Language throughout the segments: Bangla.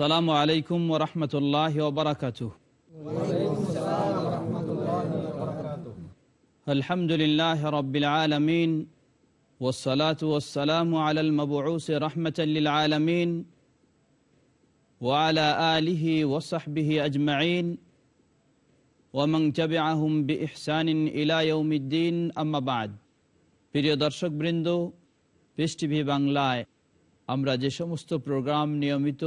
আসসালামু আলাইকুম ওরহমতুল্লাহ ওবরাকাত আলহামদুলিল্লাহ রবিল আলমিন والصلاة والسلام على المبعوث رحمة للعالمين وعلى آله وصحبه أجمعين ومن تبعهم بإحسان إلى يوم الدين أما بعد প্রিয় দর্শক বৃন্দ পিস টিভি বাংলায় আমরা যে সমস্ত প্রোগ্রাম নিয়মিত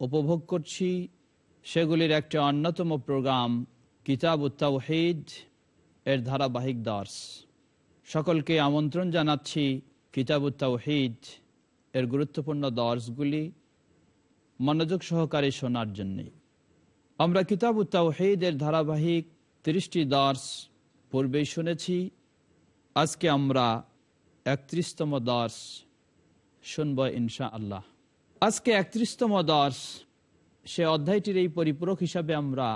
উপভোগ করছি সেগুলির একটি অন্যতম প্রোগ্রাম, কিতাব উত্তাউহিদ এর ধারাবাহিক দর্শ সকলকে আমন্ত্রণ জানাচ্ছি কিতাব উত্তাউহিদ এর গুরুত্বপূর্ণ দর্শগুলি মনোযোগ সহকারে শোনার জন্যে। আমরা কিতাব উত্তাউহিদ এর ধারাবাহিক তিরিশটি দর্শ পূর্বেই শুনেছি। আজকে আমরা একত্রিশতম দর্শ শুনব ইনশা আল্লাহ আজকে একত্রিশতম দর্শ। সে অধ্যায়টির এই পরিপূরক হিসাবে আমরা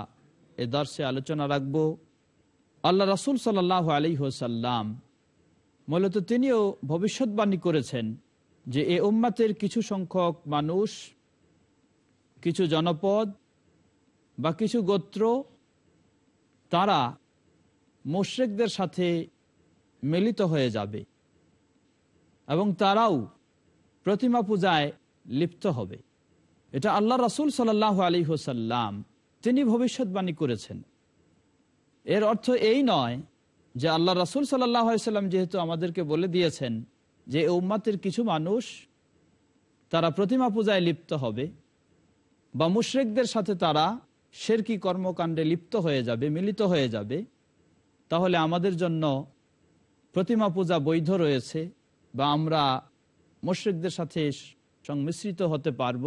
এ দর্শে আলোচনা রাখব। আল্লাহ রাসুল সাল্লাহ আলী হোসাল্লাম মূলত তিনিও ভবিষ্যৎবাণী করেছেন যে এ উম্মাতের কিছু সংখ্যক মানুষ, কিছু জনপদ বা কিছু গোত্র, তারা মোশ্রেকদের সাথে মিলিত হয়ে যাবে এবং তারাও প্রতিমা পূজায় লিপ্ত হবে। এটা আল্লাহ রাসুল সাল্লাহ আলী হোসাল্লাম তিনি ভবিষ্যৎবাণী করেছেন। এর অর্থ এই নয় যে আল্লাহ রাসুল সাল্লাহ সাল্লাম যেহেতু আমাদেরকে বলে দিয়েছেন যে উম্মাতের কিছু মানুষ তারা প্রতিমা পূজায় লিপ্ত হবে বা মুশ্রেকদের সাথে তারা শেরকি কর্মকাণ্ডে লিপ্ত হয়ে যাবে, মিলিত হয়ে যাবে, তাহলে আমাদের জন্য প্রতিমা পূজা বৈধ রয়েছে বা আমরা মুশ্রিকদের সাথে সংমিশ্রিত হতে পারব,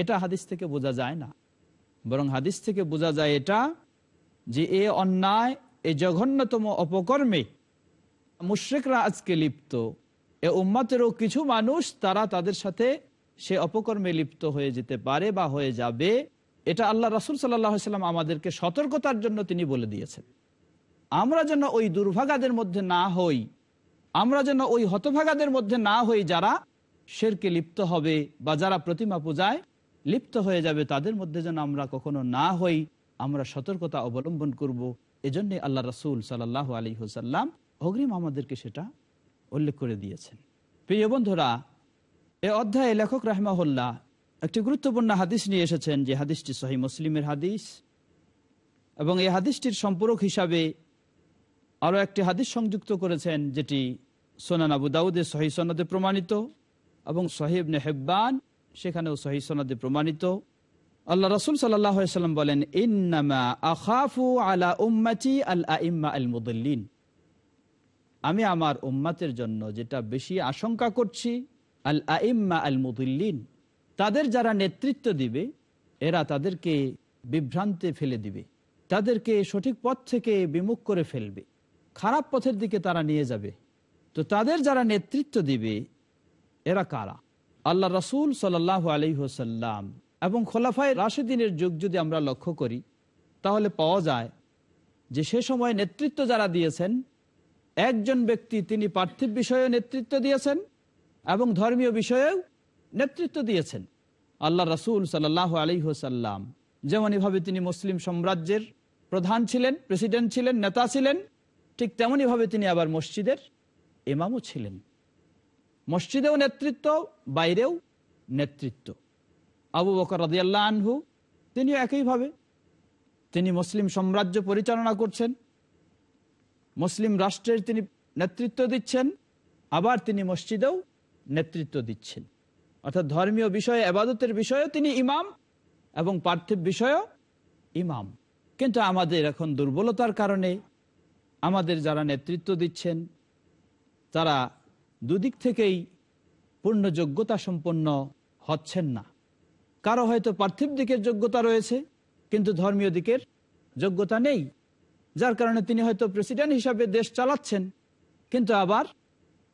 এটা হাদিস থেকে বোঝা যায় না। বরং হাদিস থেকে বোঝা যায় এটা যে এ অন্যায়, এ জঘন্যতম অপকর্মে মুশ্রিকরা আজকে লিপ্ত। এ উম্মাতেরও কিছু মানুষ, তারা তাদের সাথে সে অপকর্মে লিপ্ত হয়ে যেতে পারে বা হয়ে যাবে। এটা আল্লাহ রাসুল সাল্লাম আমাদেরকে সতর্কতার জন্য তিনি বলে দিয়েছেন। আমরা যেন ওই দুর্ভাগাদের মধ্যে না হই, আমরা যেন ওই হতভাগাদের মধ্যে না হই যারা শেরকে লিপ্ত হবে বা যারা প্রতিমা পূজায় লিপ্ত হয়ে যাবে, তাদের মধ্যে যেন আমরা কখনো না হই, আমরা সতর্কতা অবলম্বন করব। এজন্য আল্লাহ রসুল সাল্লাহ আলী হুসাল্লাম অগ্রিম আমাদেরকে সেটা উল্লেখ করে দিয়েছেন। প্রিয় বন্ধুরা, এ অধ্যায়ে লেখক রাহমাহুল্লাহ একটি গুরুত্বপূর্ণ হাদিস নিয়ে এসেছেন, যে হাদিসটি সহি মুসলিমের হাদিস। এবং এই হাদিসটির সম্পূরক হিসাবে আরও একটি হাদিস সংযুক্ত করেছেন, যেটি সোনান আবু দাউদে সহি সনদে প্রমাণিত। এবং সহিবনে হেব্বান, সেখানেও সহি সনদে প্রমাণিত। আল্লাহ রসুল সাল্লাম বলেন আখাফু আলা উম্মাচি আল আমি আমার উম্মাতের জন্য যেটা বেশি আশঙ্কা করছি আল আইম্মা আল মুদুল্লিন তাদের যারা নেতৃত্ব দিবে, এরা তাদেরকে বিভ্রান্তে ফেলে দিবে। তাদেরকে সঠিক পথ থেকে বিমুখ করে ফেলবে। খারাপ পথের দিকে তারা নিয়ে যাবে। তো তাদের যারা নেতৃত্ব দিবে এরা কারা? আল্লাহ রসুল সাল আলি হোসাল্লাম এবং খোলাফায় রাশেদিনের যুগ যদি আমরা লক্ষ্য করি, তাহলে পাওয়া যায় যে সে সময় নেতৃত্ব যারা দিয়েছেন, একজন ব্যক্তি তিনি পার্থিব বিষয়েও নেতৃত্ব দিয়েছেন এবং ধর্মীয় বিষয়েও নেতৃত্ব দিয়েছেন। আল্লাহ রসুল সাল্লাহ আলী হোসাল্লাম যেমন এভাবে তিনি মুসলিম সাম্রাজ্যের প্রধান ছিলেন, প্রেসিডেন্ট ছিলেন, নেতা ছিলেন, ঠিক তেমনইভাবে তিনি আবার মসজিদের ইমামও ছিলেন। মসজিদেও নেতৃত্ব, বাইরেও নেতৃত্ব। আবু বকর রাদিয়াল্লাহ আনহু, তিনিও একইভাবে। তিনি মুসলিম সাম্রাজ্য পরিচালনা করছেন। মুসলিম রাষ্ট্রের তিনি নেতৃত্ব দিচ্ছেন, আবার তিনি মসজিদেও নেতৃত্ব দিচ্ছেন। অর্থাৎ ধর্মীয় বিষয়ে, আবাদতের বিষয়েও তিনি ইমাম এবং পার্থিব বিষয়ও ইমাম। কিন্তু আমাদের এখন দুর্বলতার কারণে আমাদের যারা নেতৃত্ব দিচ্ছেন, তারা দুদিক থেকেই পূর্ণ যোগ্যতা সম্পন্ন হচ্ছেন না। কারও হয়তো পার্থিব দিকের যোগ্যতা রয়েছে, কিন্তু ধর্মীয় দিকের যোগ্যতা নেই। যার কারণে তিনি হয়তো প্রেসিডেন্ট হিসাবে দেশ চালাচ্ছেন, কিন্তু আবার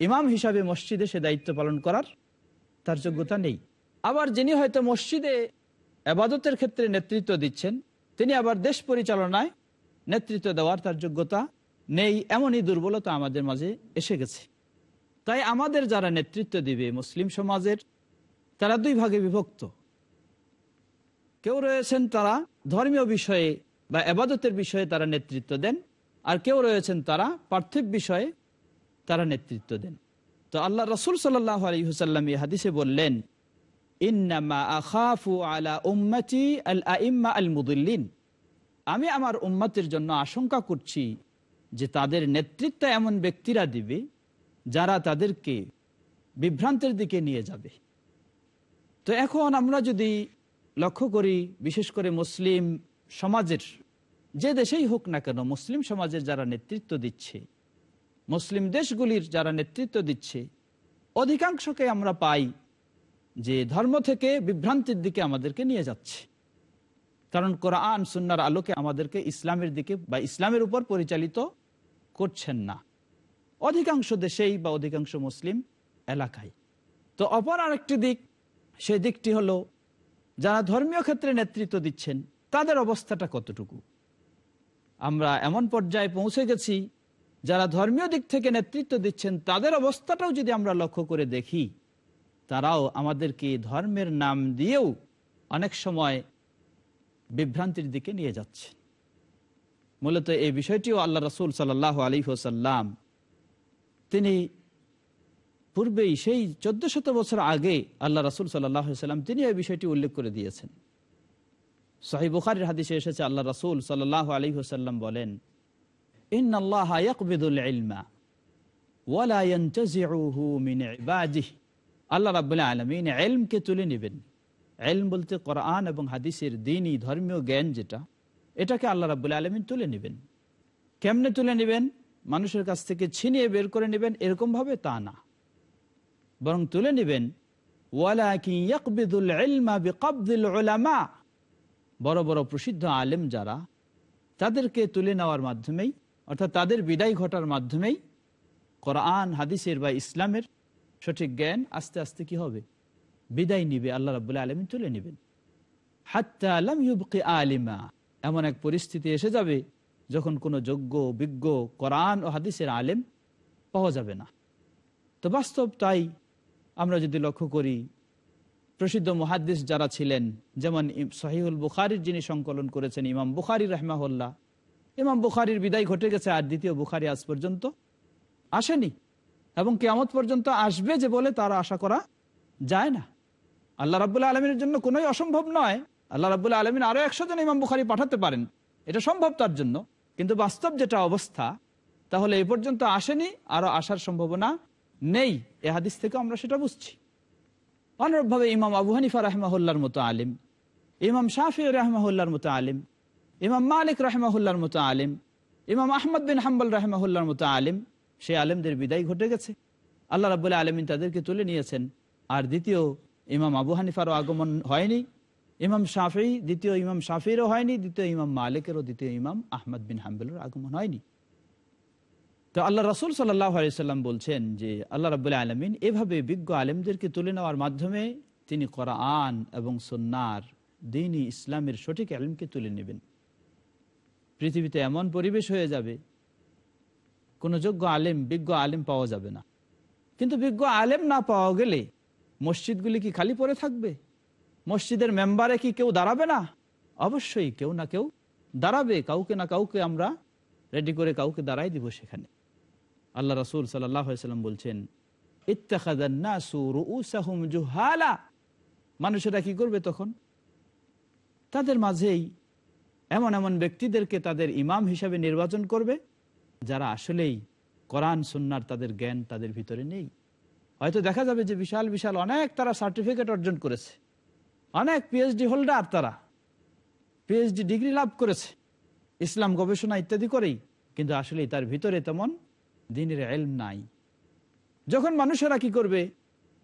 ইমাম হিসাবে মসজিদে সে দায়িত্ব পালন করার তার যোগ্যতা নেই। আবার যিনি হয়তো মসজিদে আবাদতের ক্ষেত্রে নেতৃত্ব দিচ্ছেন, তিনি আবার দেশ পরিচালনায় নেতৃত্ব দেওয়ার তার যোগ্যতা নেই, এমনই দুর্বলতা আমাদের মাঝে এসে গেছে। তাই আমাদের যারা নেতৃত্ব দিবে মুসলিম সমাজের, তারা দুই ভাগে বিভক্ত। কেউ রয়েছেন তারা ধর্মীয় বিষয়ে বা আবাদতের বিষয়ে তারা নেতৃত্ব দেন, আর কেউ রয়েছেন তারা পার্থিব বিষয়ে তারা নেতৃত্ব দেন। তো আল্লাহ রসুল সাল্লাহ আলী হুসাল্লাম হাদিসে বললেন আলা আমি আমার উম্মতের জন্য আশঙ্কা করছি যে তাদের নেতৃত্ব এমন ব্যক্তিরা দিবে যারা তাদেরকে বিভ্রান্তের দিকে নিয়ে যাবে। তো এখন আমরা যদি লক্ষ্য করি, বিশেষ করে মুসলিম সমাজের, যে দেশেই হোক না কেন, মুসলিম সমাজের যারা নেতৃত্ব দিচ্ছে, মুসলিম দেশগুলির যারা নেতৃত্ব দিচ্ছে, অধিকাংশকে আমরা পাই যে ধর্ম থেকে বিভ্রান্তির দিকে আমাদেরকে নিয়ে যাচ্ছে। কারণ কোরআন, সুন্নার আলোকে আমাদেরকে ইসলামের দিকে বা ইসলামের উপর পরিচালিত করছেন না। অধিকাংশ দেশেই বা অধিকাংশ মুসলিম এলাকায়। তো অপর আরেকটি দিক, সেই দিকটি হলো, যারা ধর্মীয় ক্ষেত্রে নেতৃত্ব দিচ্ছেন, তাদের অবস্থাটা কতটুকু? আমরা এমন পর্যায়ে পৌঁছে গেছি, যারা ধর্মীয় দিক থেকে নেতৃত্ব দিচ্ছেন, তাদের অবস্থাটাও যদি আমরা লক্ষ্য করে দেখি, তারাও আমাদেরকে ধর্মের নাম দিয়েও অনেক সময় বিভ্রান্তির দিকে নিয়ে যাচ্ছে মূলত এই বিষয়টিও আল্লাহ রসুল সাল্লাহ আলী হোসাল্লাম তিনি পূর্বেই সেই চোদ্দ শত বছর আগে আল্লাহ রাসুল সাল্লাম, তিনি এই বিষয়টি উল্লেখ করে দিয়েছেন। সাহি বুখারির হাদিসে এসেছে, আল্লাহ রসুল সাল্লাহ আলী হোসাল্লাম বলেন আল্লাহ রাবুল্লাহ আলমিন তুলে বলতে কোরআন এবং ধর্মীয় জ্ঞান যেটা, এটাকে তুলে নেবেন। কেমনে তুলে নেবেন? মানুষের কাছ থেকে ছিনিয়ে বের করে নেবেন, এরকম ভাবে তা না। বরং তুলে নেবেন বড় বড় প্রসিদ্ধ আলেম যারা, তাদেরকে তুলে নেওয়ার মাধ্যমেই, অর্থাৎ তাদের বিদায় ঘটার মাধ্যমেই, কোরআন, হাদিসের বা ইসলামের সঠিক জ্ঞান আস্তে আস্তে কি হবে? বিদায় নিবে, আল্লাহ রাবুল্লাহ আলমিন তুলে নেবেন। হাত্তা আলম ইউবকে আলিমা। এমন এক পরিস্থিতি এসে যাবে যখন কোনো যোগ্য, বিজ্ঞ, কোরআন ও হাদিসের আলেম পাওয়া যাবে না। তো বাস্তব তাই আমরা যদি লক্ষ্য করি, প্রসিদ্ধ মুহাদ্দিস যারা ছিলেন, যেমন সহিউল বুখারির যিনি সংকলন করেছেন, ইমাম বুখারি রহমাহুল্লাহ। ইমাম বুখারির বিদায় ঘটে গেছে আর দ্বিতীয় বুখারি আজ পর্যন্ত আসেনি এবং কেয়ামত পর্যন্ত আসবে যে বলে তার আশা করা যায় না। আল্লাহ রাবুল্লাহ আলমীর জন্য কোনোই অসম্ভব নয়। আল্লাহ রাবুল্লাহ আলমিন আরও একশো জন ইমাম বুখারি পাঠাতে পারেন। এটা সম্ভব তার জন্য। কিন্তু বাস্তব যেটা অবস্থা, তাহলে এ পর্যন্ত আসেনি আরও আসার সম্ভাবনা নেই। এ হাদিস থেকে আমরা সেটা বুঝছি। অনুরূপভাবে ইমাম আবু হানিফা রহমাহুল্লার মতো আলিম, ইমাম শাহি রহমাহুল্লার মতো আলিম, ইমাম মালিক রহমাহুল্লার মতো আলিম, ইমাম আহমদ বিন হাম্বল রহমাহুল্লার মতো আলিম সে আলেমদের বিদায় ঘটে গেছে। আল্লাহ রাবুল্লাহ আলমিন তাদেরকে তুলে নিয়েছেন। আর দ্বিতীয়, ইমাম আবু হানিফারও আগমন হয়নি। ইমাম শাফি, দ্বিতীয় ইমাম শাফিরও হয়নি, দ্বিতীয় ইমাম মালিকেরও, দ্বিতীয় ইমাম আহমদ বিন হাম্বেলের আগমন হয়নি। তো আল্লাহ রসুল সাল্লাম বলছেন যে, আল্লাহ রাবুল্লাহ আলমিন এভাবে বিজ্ঞ আলেমদেরকে তুলে নেওয়ার মাধ্যমে তিনি কোরআন এবং সন্ন্যার দিনই ইসলামের সঠিক আলেমকে তুলে নেবেন। পৃথিবীতে এমন পরিবেশ হয়ে যাবে, কোনো যোগ্য আলেম, বিজ্ঞ আলেম পাওয়া যাবে না। কিন্তু বিজ্ঞ আলেম না পাওয়া গেলে মসজিদগুলি কি খালি পড়ে থাকবে? মসজিদের মেম্বারে কি কেউ দাঁড়াবে না? অবশ্যই কেউ না কেউ দাঁড়াবে। কাউকে না কাউকে আমরা রেডি করে কাউকে দাঁড়াই দিব সেখানে। আল্লাহ রসুল সাল্লাম বলছেন মানুষেরা কি করবে তখন? তাদের মাঝেই এমন এমন ব্যক্তিদেরকে তাদের ইমাম হিসাবে নির্বাচন করবে, যারা আসলেই কোরআন, সুন্নার তাদের জ্ঞান তাদের ভিতরে নেই। হয়তো দেখা যাবে যে বিশাল বিশাল অনেক তারা সার্টিফিকেট অর্জন করেছে। অনেক পিএইচডি হোল্ডার তারা। পিএইচডি ডিগ্রি লাভ করেছে। ইসলাম গবেষণা ইত্যাদি করেই। কিন্তু আসলে তার ভিতরে তেমন দিনের এলম নাই। যখন মানুষেরা কি করবে?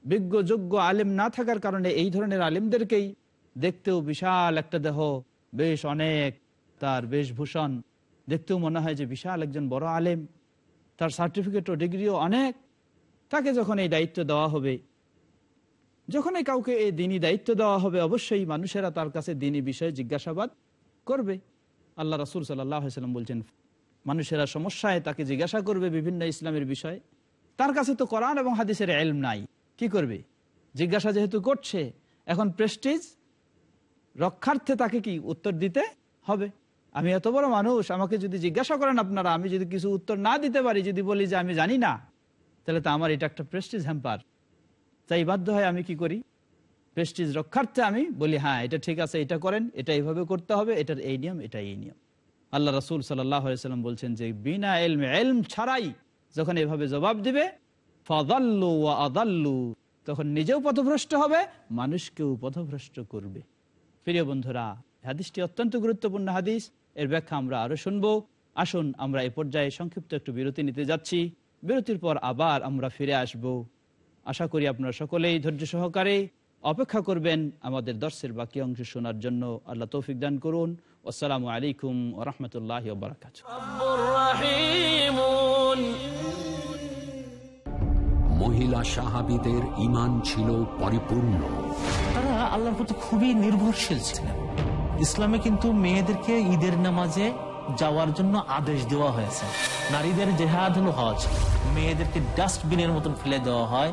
বিজ্ঞ, যোগ্য আলেম না থাকার কারণে এই ধরনের আলেমদেরকেই দেখতেও বিশাল একটা দেহ, বেশ অনেক তার বেশভূষণ। দেখতেও মনে হয় যে বিশাল একজন বড় আলেম। তার সার্টিফিকেট ও ডিগ্রিও অনেক। তাকে যখন এই দায়িত্ব দেওয়া হবে যখনই কাউকে এই দিনই দায়িত্ব দেওয়া হবে, অবশ্যই মানুষেরা তার কাছে দিনী বিষয়ে জিজ্ঞাসাবাদ করবে। আল্লাহ রাসুল সাল্লাম বলছেন, মানুষেরা সমস্যায় তাকে জিজ্ঞাসা করবে বিভিন্ন ইসলামের বিষয়। তার কাছে তো কোরআন এবং হাদিসের এলম নাই, কি করবে? জিজ্ঞাসা যেহেতু করছে, এখন প্রেস্টিজ রক্ষার্থে তাকে কি উত্তর দিতে হবে? আমি এত বড় মানুষ, আমাকে যদি জিজ্ঞাসা করেন আপনারা, আমি যদি কিছু উত্তর না দিতে পারি, যদি বলি যে আমি জানি না, তাহলে তো আমার এটা একটা প্রেস্টিজ হ্যাম্পার তাই বাধ্য হয় আমি কি করি? প্রেস্টিজ রক্ষার্থে আমি বলি হ্যাঁ এটা ঠিক আছে, এটা করেন, এটা এইভাবে করতে হবে, এটার এই নিয়ম, এটা এই নিয়ম। আল্লাহ রসুল সাল্লাম বলছেন যে, বিনা এলম এলম ছাড়াই যখন এভাবে জবাব দিবে, ফাদাল্লু আদাল্লু, তখন নিজেও পথভ্রষ্ট হবে, মানুষকেও পথভ্রষ্ট করবে। প্রিয় বন্ধুরা, হাদিসটি অত্যন্ত গুরুত্বপূর্ণ হাদিস, এর ব্যাখ্যা আমরা আরও শুনব। আসুন আমরা এই পর্যায়ে সংক্ষিপ্ত একটু বিরতি নিতে যাচ্ছি। বিরতির পর আবার আমরা ফিরে আসব। আশা করি আপনারা সকলেই ধৈর্য সহকারে অপেক্ষা করবেন আমাদের দর্শের বাকি অংশ শোনার জন্য। আল্লাহ তৌফিক দান করুন। আসসালামু আলাইকুম রহমতুল্লাহ বারাকাত মহিলা সাহাবিদের ইমান ছিল পরিপূর্ণ। তারা আল্লাহর প্রতি খুবই নির্ভরশীল ছিলেন। ইসলামে কিন্তু মেয়েদেরকে ঈদের নামাজে যাওয়ার জন্য আদেশ দেওয়া হয়েছে। নারীদের জেহাদ হজ মেয়েদেরকে ডাস্টবিনের মতন ফেলে দেওয়া হয়।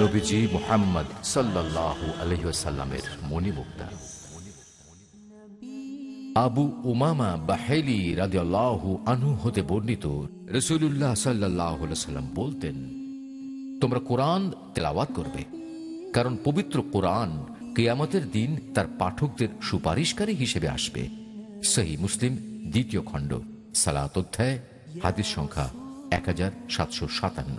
নবীজি মোহাম্মদ মণিমুক্তা। আবু উমামা বাহেলি হতে বর্ণিত রসুল্লাহ সাল্লাহ সাল্লাম বলতেন, তোমরা কোরআন তেলাওয়াত করবে, কারণ পবিত্র কোরআন কেয়ামতের দিন তার পাঠকদের সুপারিশকারী হিসেবে আসবে। সহি মুসলিম, দ্বিতীয় খণ্ড, সালাত অধ্যায়, হাদিস সংখ্যা এক হাজার সাতশো সাতান্ন।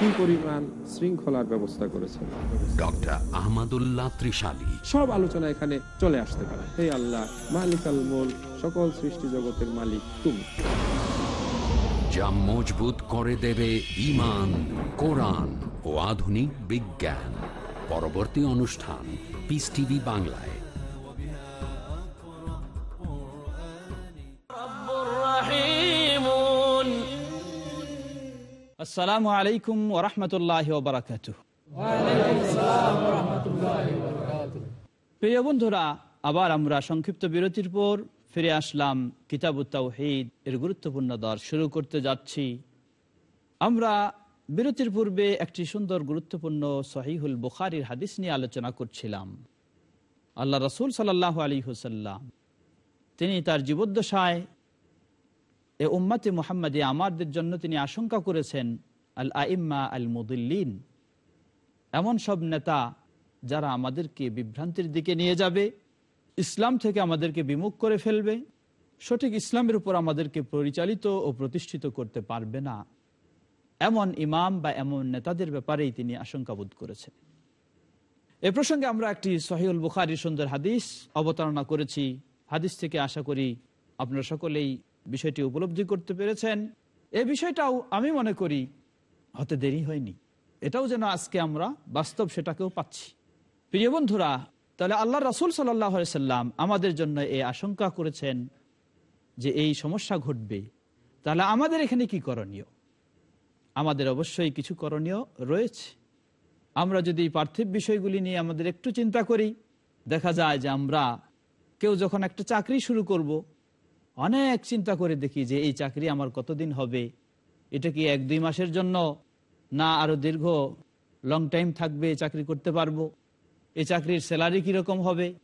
কি পরিমাণ শৃঙ্খলার ব্যবস্থা করেছেন? ডক্টর আহমদুল্লাহ ত্রিশালী। সব আলোচনা এখানে চলে আসতে পারে। হে আল্লাহ মালিক আল মোল সকল সৃষ্টি জগতের মালিক তুমি। যা মজবুত করে দেবে ইমান কোরআন ও আধুনিক বিজ্ঞান। পরবর্তী অনুষ্ঠান পিস টিভি বাংলায়। আসসালামু আলাইকুম ওরহমতুল্লাহ বারাকাত প্রিয় বন্ধুরা, আবার আমরা সংক্ষিপ্ত বিরতির পর ফিরে আসলাম কিতাব তাওহিদ, এর গুরুত্বপূর্ণ দর। শুরু করতে যাচ্ছি। আমরা বিরতির পূর্বে একটি সুন্দর গুরুত্বপূর্ণ সহিহুল বুখারির হাদিস নিয়ে আলোচনা করছিলাম। আল্লাহ রসুল সাল্লাহ আলী হুসাল্লাম তিনি তার জীবদ্দশায় এ উম্মাতে মোহাম্মদী আমাদের জন্য তিনি আশঙ্কা করেছেন, আল আইম্মা আল মুদুল্লিন। এমন সব নেতা যারা আমাদেরকে বিভ্রান্তির দিকে নিয়ে যাবে, ইসলাম থেকে আমাদেরকে বিমুখ করে ফেলবে, সঠিক ইসলামের উপর আমাদেরকে পরিচালিত ও প্রতিষ্ঠিত করতে পারবে না। এমন ইমাম বা এমন নেতাদের ব্যাপারেই তিনি আশঙ্কাবোধ করেছেন। এ প্রসঙ্গে আমরা একটি সহিউল বুখারি সুন্দর হাদিস অবতারণা করেছি। হাদিস থেকে আশা করি আপনারা সকলেই বিষয়টি উপলব্ধি করতে পেরেছেন। এ বিষয়টাও আমি মনে করি হতে দেরি হয়নি। এটাও যেন আজকে আমরা বাস্তব সেটাকেও পাচ্ছি। প্রিয় বন্ধুরা, তাহলে আল্লাহ রাসুল সাল্লাম আমাদের জন্য এই আশঙ্কা করেছেন যে এই সমস্যা ঘটবে। তাহলে আমাদের এখানে কি করণীয়? আমাদের অবশ্যই কিছু করণীয় রয়েছে। আমরা যদি পার্থিব বিষয়গুলি নিয়ে আমাদের একটু চিন্তা করি, দেখা যায় যে আমরা কেউ যখন একটা চাকরি শুরু করব অনেক চিন্তা করে দেখি যে এই চাকরি আমার কতদিন হবে? এটা কি এক দুই মাসের জন্য? না, আরও দীর্ঘ লং টাইম থাকবে চাকরি করতে পারব। এই চাকরির স্যালারি কীরকম হবে?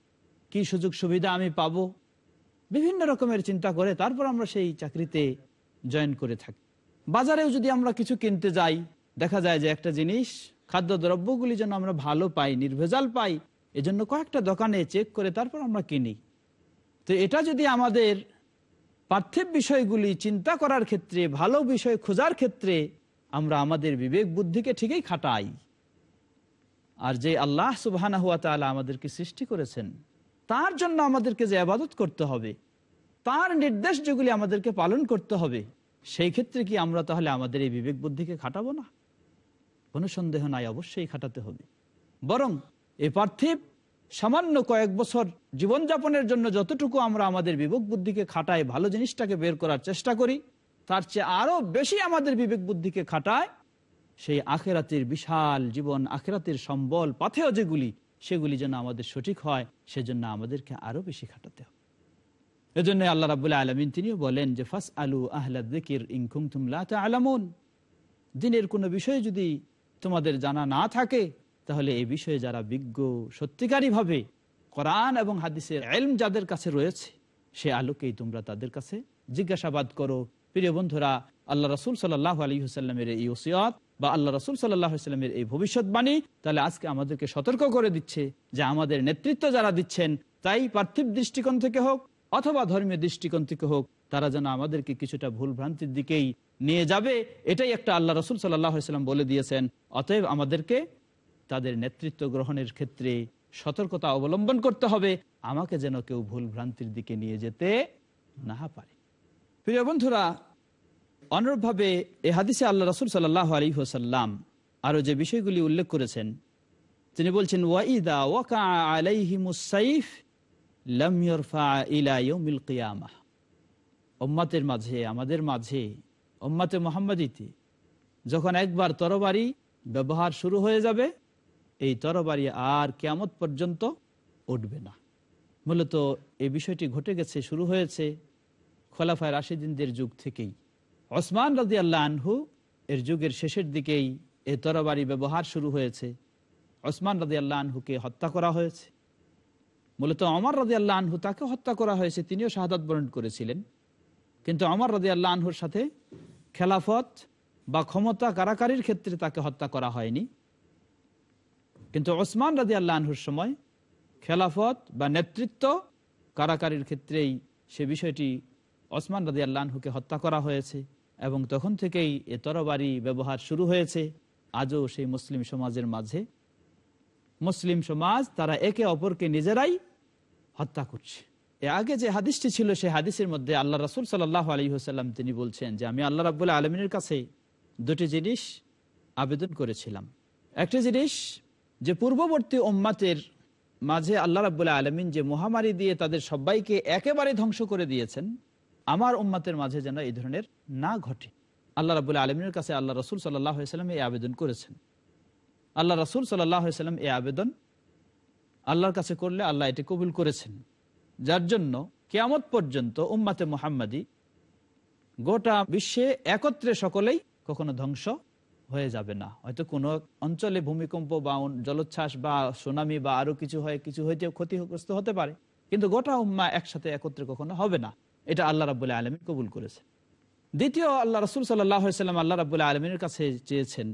কি সুযোগ সুবিধা আমি পাবো? বিভিন্ন রকমের চিন্তা করে তারপর আমরা সেই চাকরিতে জয়েন করে থাকি। বাজারেও যদি আমরা কিছু কিনতে যাই, দেখা যায় যে একটা জিনিস খাদ্য দ্রব্যগুলি যেন আমরা ভালো পাই, নির্ভেজাল পাই, এজন্য কয়েকটা দোকানে চেক করে তারপর আমরা কিনি। তো এটা যদি আমাদের পার্থিব বিষয়গুলি চিন্তা করার ক্ষেত্রে, ভালো বিষয় খোঁজার ক্ষেত্রে আমরা আমাদের বিবেক বুদ্ধিকে ঠিকই খাটাই। আর যে আল্লাহ সুবাহানা হুয়া আমাদেরকে সৃষ্টি করেছেন, তার জন্য আমাদেরকে যে আবাদত করতে হবে, তার নির্দেশ যেগুলি আমাদেরকে পালন করতে হবে, সেই ক্ষেত্রে কি আমরা তাহলে আমাদের এই বিবেক বুদ্ধিকে খাটাবো না? কোনো সন্দেহ নাই, অবশ্যই খাটাতে হবে। বরং এ পার্থিব সামান্য কয়েক বছর জীবনযাপনের জন্য যতটুকু আমরা আমাদের বিবেক বুদ্ধিকে খাটাই ভালো জিনিসটাকে বের করার চেষ্টা করি, তার চেয়ে আরও বেশি আমাদের বিবেক বুদ্ধিকে খাটায় সেই আখেরাতের বিশাল জীবন, আখেরাতের সম্বল পাথেয় যেগুলি, সেগুলি যেন আমাদের সঠিক হয়, সেজন্য আমাদেরকে আরও বেশি খাটাতে হবে। এজন্য আল্লাহ রাবুল্লাহ আলমিন তিনিও বলেন যে ফাস আলু আহ্লা দিকির ইনকুম তুমলা আলামুন দিনের কোনো বিষয়ে যদি তোমাদের জানা না থাকে তাহলে এই বিষয়ে যারা বিজ্ঞ, সত্যিকারীভাবে কোরআন এবং হাদিসের এলম যাদের কাছে রয়েছে, সে আলোকেই তোমরা তাদের কাছে জিজ্ঞাসাবাদ করো। প্রিয় বন্ধুরা, আল্লাহ রসুল সাল্লাহ আলী হুসাল্লামের এই ওসিয়ত বা আল্লাহ রসুল সাল্লাহ সাল্লামের এই ভবিষ্যৎবাণী তাহলে আজকে আমাদেরকে সতর্ক করে দিচ্ছে যে আমাদের নেতৃত্ব যারা দিচ্ছেন, তাই পার্থিব দৃষ্টিকোণ থেকে হোক অথবা ধর্মীয় দৃষ্টিকোণ থেকে হোক, তারা যেন আমাদেরকে কিছুটা ভুল ভ্রান্তির দিকেই নিয়ে যাবে। এটাই একটা আল্লাহ রসুল সাল্লাম বলে দিয়েছেন। অতএব আমাদেরকে তাদের নেতৃত্ব গ্রহণের ক্ষেত্রে সতর্কতা অবলম্বন করতে হবে। আমাকে যেন কেউ ভুল ভ্রান্তির দিকে নিয়ে যেতে না পারে। প্রিয় বন্ধুরা, অনুরূপভাবে এ হাদিসে আল্লাহ রসুল সাল্লাহ আলী হোসাল্লাম আরও যে বিষয়গুলি উল্লেখ করেছেন, তিনি বলছেন ওয়াইদা ওয়াকা আলাইহিমুসাইফ ওম্মাতের মাঝে, আমাদের মাঝে ওম্মাতে মোহাম্মদীতে যখন একবার তরবারি ব্যবহার শুরু হয়ে যাবে এই তরবারি আর কেমত পর্যন্ত উঠবে না। মূলত এই বিষয়টি ঘটে গেছে, শুরু হয়েছে খোলাফায় রাশিদিনদের যুগ থেকেই। ওসমান রাজি আল্লাহ এর যুগের শেষের দিকেই এ তরবারি ব্যবহার শুরু হয়েছে। ওসমান রাজি আল্লাহ আনহুকে হত্যা করা হয়েছে। মূলত অমর রাজি আল্লাহ তাকে হত্যা করা হয়েছে, তিনিও শাহাদাত বরণ করেছিলেন। কিন্তু অমর রাজি আল্লাহ আনহুর সাথে খেলাফত বা ক্ষমতা কারাকারির ক্ষেত্রে তাকে হত্যা করা হয়নি। কিন্তু ওসমান রাজি আল্লাহ আনহুর সময় খেলাফত বা নেতৃত্ব কারাকারির ক্ষেত্রেই সে বিষয়টি ওসমান রাজি আল্লাহকে হত্যা করা হয়েছে এবং তখন থেকেই এ তরবারি ব্যবহার শুরু হয়েছে। আজও সেই মুসলিম সমাজের মাঝে। মুসলিম সমাজ তারা একে অপরকে নিজেরাই হত্যা করছে। এ আগে যে হাদিসটি ছিল সেই হাদিসের মধ্যে আল্লাহ রসুল সাল্লাহ আলী হোসাল্লাম তিনি বলছেন যে, আমি আল্লাহ রাবুল্লাহ আলমিনের কাছে দুটি জিনিস আবেদন করেছিলাম। একটি জিনিস যে পূর্ববর্তী ওম্মাতের মাঝে আল্লাহ রাবুল্লাহ আলমিন যে মহামারী দিয়ে তাদের সবাইকে একেবারে ধ্বংস করে দিয়েছেন, আমার উম্মাতের মাঝে যেন এই ধরনের না ঘটে। আল্লাহ রাবুল্লাহ আলমিনের কাছে আল্লাহ রসুল সাল্লাম এই আবেদন করেছেন। আল্লাহ রসুল সাল্লাম এই আবেদন আল্লাহর কাছে করলে আল্লাহ এটি কবুল করেছেন। যার জন্য কেয়ামত পর্যন্ত উম্মাতে মোহাম্মদী গোটা বিশ্বে একত্রে সকলেই কখনো ধ্বংস হয়ে যাবে না। হয়তো কোনো অঞ্চলে ভূমিকম্প বা জলোচ্ছ্বাস বা সুনামি বা আরও কিছু হয়, কিছু হইতে ক্ষতিগ্রস্ত হতে পারে। কিন্তু গোটা উম্মা একসাথে একত্রে কখনো হবে না। এটা আল্লাহ রাবুল্লাহ আলমিন কবুল করেছে দ্বিতীয়, আল্লাহ রসুল সাল্লাম আল্লাহ রাবুল্লাহ আলমিনের কাছে চেয়েছেন,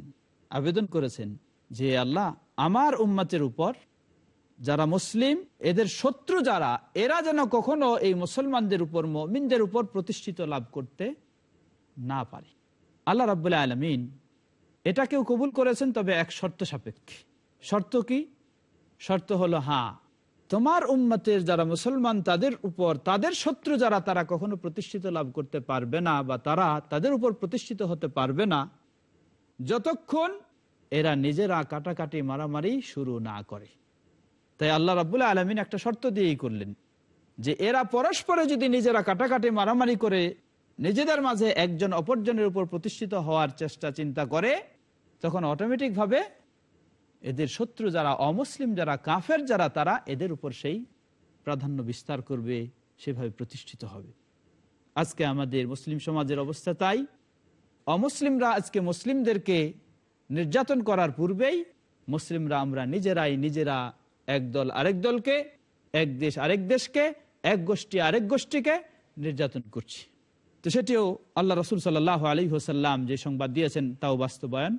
আবেদন করেছেন যে, আল্লাহ, আমার উম্মাতের উপর যারা মুসলিম, এদের শত্রু যারা, এরা যেন কখনো এই মুসলমানদের উপর, মমিনদের উপর প্রতিষ্ঠিত লাভ করতে না পারে। আল্লাহ রাবুল্লাহ আলমিন এটাকেও কবুল করেছেন, তবে এক শর্ত সাপেক্ষে। শর্ত কি? শর্ত হলো হ্যাঁ তোমার উম্মতের যারা মুসলমান, তাদের উপর, তাদের শত্রু যারা, তারা কখনো প্রতিষ্ঠিত লাভ করতে পারবে না, বা তারা তাদের উপর প্রতিষ্ঠিত হতে পারবে না। যতক্ষণ এরা নিজেরা কাটাকাটি মারামারি শুরু না করে। তাই আল্লাহ রাবুল্লাহ আলমিন একটা শর্ত দিয়েই করলেন যে, এরা পরস্পরে যদি নিজেরা কাটাকাটি মারামারি করে, নিজেদের মাঝে একজন অপরজনের উপর প্রতিষ্ঠিত হওয়ার চেষ্টা, চিন্তা করে তখন অটোমেটিকভাবে এদের শত্রু যারা অমুসলিম, যারা কাফের, যারা তারা এদের উপর সেই প্রাধান্য বিস্তার করবে, সেভাবে প্রতিষ্ঠিত হবে। আজকে আমাদের মুসলিম সমাজের অবস্থা তাই। অমুসলিমরা আজকে মুসলিমদেরকে নির্যাতন করার পূর্বেই মুসলিমরা আমরা নিজেরাই নিজেরা এক দল আরেক দলকে, এক দেশ আরেক দেশকে, এক গোষ্ঠী আরেক গোষ্ঠীকে নির্যাতন করছি। তো সেটিও আল্লাহ রসুল সাল্লাহ আলী হোসাল্লাম যে সংবাদ দিয়েছেন তাও বাস্তবায়ন।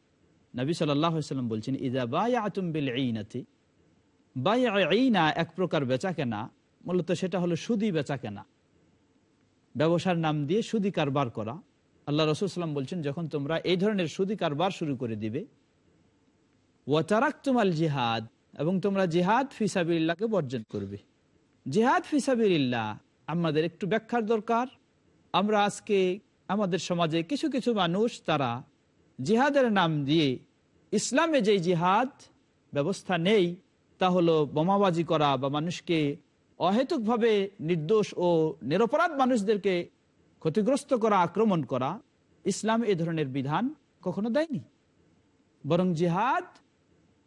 নবী সাল্লাল্লাহু বলছেন ইদা বায়াতুম বিল ঈনাতি বায়া, ঈনা এক প্রকার বেচা কেনা, মূলত সেটা হলো সুদি বেচা কেনা। ব্যবসার নাম দিয়ে সুদি কারবার করা। আল্লাহ রসুল সাল্লাম বলছেন, যখন তোমরা এই ধরনের সুদি কারবার শুরু করে দিবে ওয়াতারাক্তুমাল জিহাদ এবং তোমরা জিহাদ ফিসাবিল্লাহকে বর্জন করবে। জিহাদ ফিসাবিল্লাহ আমাদের একটু ব্যাখ্যার দরকার। আমরা আজকে আমাদের সমাজে কিছু কিছু মানুষ, তারা জিহাদের নাম দিয়ে ইসলামে যে জিহাদ ব্যবস্থা নেই, তা হলো বোমাবাজি করা বা মানুষকে অহেতুকভাবে নির্দোষ ও নিরপরাধ মানুষদেরকে ক্ষতিগ্রস্ত করা, আক্রমণ করা, ইসলাম এ ধরনের বিধান কখনো দেয়নি। বরং জিহাদ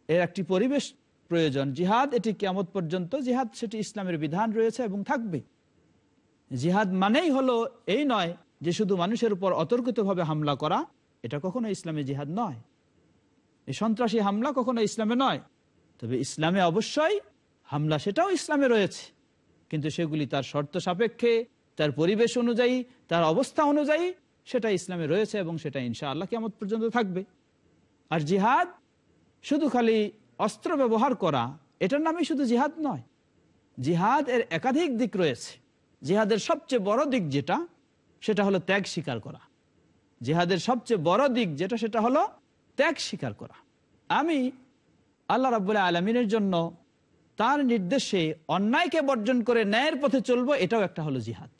এর একটি পরিবেশ প্রয়োজন। জিহাদ এটি কেমত পর্যন্ত, জিহাদ সেটি ইসলামের বিধান রয়েছে এবং থাকবে। জিহাদ মানেই হলো এই নয় যে শুধু মানুষের উপর অতর্কিতভাবে হামলা করা এটা কখনো ইসলামে জিহাদ নয়। এই সন্ত্রাসী হামলা কখনো ইসলামে নয়। তবে ইসলামে অবশ্যই হামলা সেটাও ইসলামে রয়েছে। কিন্তু সেগুলি তার শর্ত সাপেক্ষে, তার পরিবেশ অনুযায়ী, তার অবস্থা অনুযায়ী সেটা ইসলামে রয়েছে এবং সেটা ইনশা আল্লাহ কেমন পর্যন্ত থাকবে। আর জিহাদ শুধু খালি অস্ত্র ব্যবহার করা, এটার নামই শুধু জিহাদ নয়। জিহাদ এর একাধিক দিক রয়েছে। জিহাদের সবচেয়ে বড় দিক যেটা, সেটা হলো ত্যাগ স্বীকার করা। জিহাদের সবচেয়ে বড় দিক যেটা, সেটা হলো ত্যাগ স্বীকার করা। আমি আল্লাহ রাবুল্লাহ আলমিনের জন্য তার নির্দেশে অন্যায়কে বর্জন করে ন্যায়ের পথে চলবো, এটাও একটা হলো জিহাদ।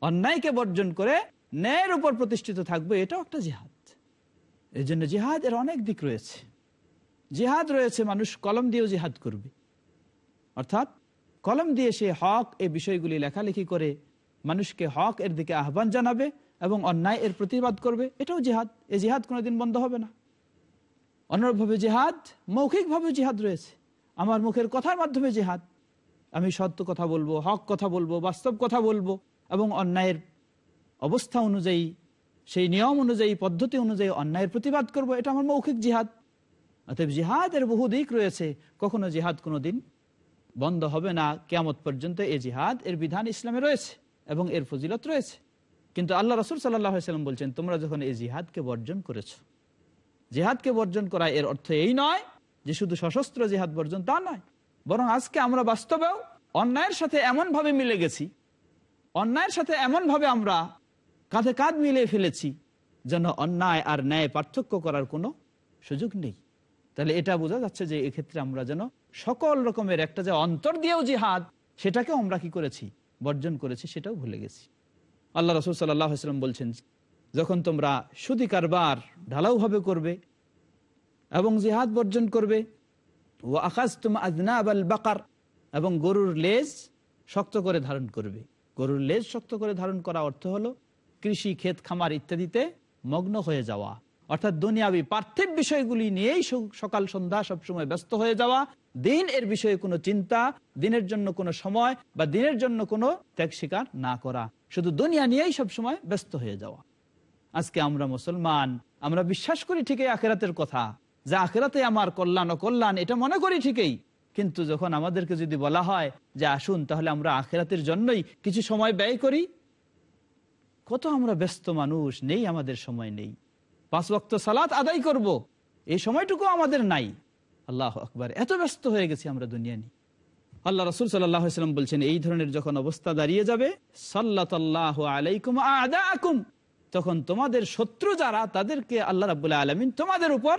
অন্যায়কে বর্জন করে ন্যায়ের উপর প্রতিষ্ঠিত থাকব, এটাও একটা জিহাদ। এই জন্য জিহাদ এর অনেক দিক রয়েছে। জিহাদ রয়েছে, মানুষ কলম দিয়েও জিহাদ করবে। অর্থাৎ কলম দিয়ে সে হক এই বিষয়গুলি লেখালেখি করে মানুষকে হক এর দিকে আহ্বান জানাবে এবং অন্যায় এর প্রতিবাদ করবে, এটাও জিহাদ। এই জিহাদ কোনোদিন বন্ধ হবে না। অন্যভাবে জিহাদ, মৌখিকভাবে জিহাদ রয়েছে। আমার মুখের কথার মাধ্যমে জিহাদ। আমি সত্য কথা বলব, হক কথা বলব, বাস্তব কথা বলব এবং অন্যায়ের অবস্থা অনুযায়ী, সেই নিয়ম অনুযায়ী, পদ্ধতি অনুযায়ী অন্যায়ের প্রতিবাদ করব, এটা আমার মৌখিক জিহাদ। অতএব জিহাদের বহু দিক রয়েছে, কখনো জিহাদ কোনো দিন বন্ধ হবে না। কেমত পর্যন্ত এ জিহাদ, এর বিধান ইসলামে রয়েছে এবং এর ফজিলত রয়েছে। কিন্তু আল্লাহ রসুল সাল্লাম বলছেন, তোমরা যখন এই জিহাদকে বর্জন করেছ, জিহাদকে বর্জন করা এর অর্থ এই নয় যে শুধু সশস্ত্র জিহাদ বর্জন তা নয়, বরং আজকে আমরা বাস্তবেও অন্যায়ের সাথে এমন ভাবে মিলে গেছি, অন্যায়ের সাথে এমন ভাবে আমরা কাঁধে কাঁধ মিলিয়ে ফেলেছি, যেন অন্যায় আর ন্যায় পার্থক্য করার কোনো সুযোগ নেই। তাহলে এটা বোঝা যাচ্ছে যে এক্ষেত্রে আমরা যেন সকল রকমের একটা যে অন্তর দিয়েও জিহাদ, সেটাকেও আমরা কি করেছি, বর্জন করেছি, সেটাও ভুলে গেছি। আল্লাহ রসুল সাল্লাম বলছেন, যখন তোমরা সুদি কারবার ঢালাওভাবে করবে এবং জিহাদ বর্জন করবে ও আকাশ তুম আজনা আবাল বাকার এবং গরুর লেজ শক্ত করে ধারণ করবে। গরুর লেজ শক্ত করে ধারণ করা অর্থ হলো কৃষি, ক্ষেত, খামার ইত্যাদিতে মগ্ন হয়ে যাওয়া। অর্থাৎ দুনিয়াবি পার্থিব বিষয়গুলি নিয়েই সকাল, সন্ধ্যা সবসময় ব্যস্ত হয়ে যাওয়া। দিন এর বিষয়ে কোনো চিন্তা, দিনের জন্য কোনো সময় বা দিনের জন্য কোনো ত্যাগ স্বীকার না করা। শুধু দুনিয়া নিয়েই সবসময় ব্যস্ত হয়ে যাওয়া। আজকে আমরা মুসলমান, আমরা বিশ্বাস করি ঠিকই আখেরাতের কথা, যে আখেরাতে আমার কল্যাণ ও কল্যাণ, এটা মনে করি ঠিকই। কিন্তু যখন আমাদেরকে যদি বলা হয় যে আসুন তাহলে আমরা আখেরাতের জন্যই কিছু সময় ব্যয় করি, কত আমরা ব্যস্ত মানুষ, নেই আমাদের সময় নেই। পাঁচ ওয়াক্ত সালাত আদায় করব। এই সময়টুকু আমাদের নাই। আল্লাহ আকবার, এত ব্যস্ত হয়ে গেছি আমরা দুনিয়া নিয়ে। আল্লাহ রসুল সাল্লাম বলছেন, এই ধরনের যখন অবস্থা দাঁড়িয়ে যাবে সাল্লাহ আলাইকুম আকুম তখন তোমাদের শত্রু যারা, তাদেরকে আল্লাহ রাবুল্লাহ আলমিন তোমাদের উপর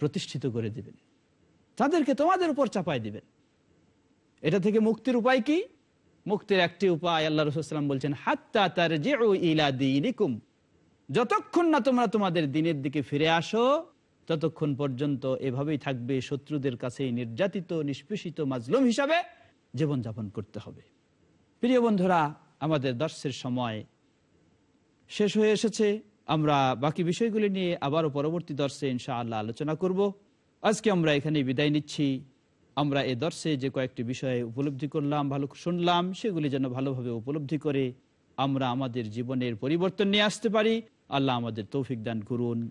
প্রতিষ্ঠিত করে দিবেন। তাদেরকে তোমাদের উপর চাপাই দিবেন। এটা থেকে মুক্তির উপায় কি? মুক্তির একটি উপায় আল্লাহ রসুলাম বলছেন, হাত্তা তার যে ইলা যতক্ষণ না তোমরা তোমাদের দিনের দিকে ফিরে আসো ততক্ষণ পর্যন্ত এভাবেই থাকবে শত্রুদের কাছে নির্যাতিত, নিষ্পেষিত মাজলুম হিসাবে জীবনযাপন করতে হবে। প্রিয় বন্ধুরা, আমাদের দর্শের সময় শেষ হয়ে এসেছে। আমরা বাকি বিষয়গুলি নিয়ে আবারও পরবর্তী দর্শে ইনশা আল্লাহ আলোচনা করব। আজকে আমরা এখানে বিদায় নিচ্ছি। আমরা এ দর্শে যে কয়েকটি বিষয়ে উপলব্ধি করলাম, ভালো শুনলাম, সেগুলি যেন ভালোভাবে উপলব্ধি করে আমরা আমাদের জীবনের পরিবর্তন নিয়ে আসতে পারি। আল্লাহ আমাদের তৌফিক দান করুন।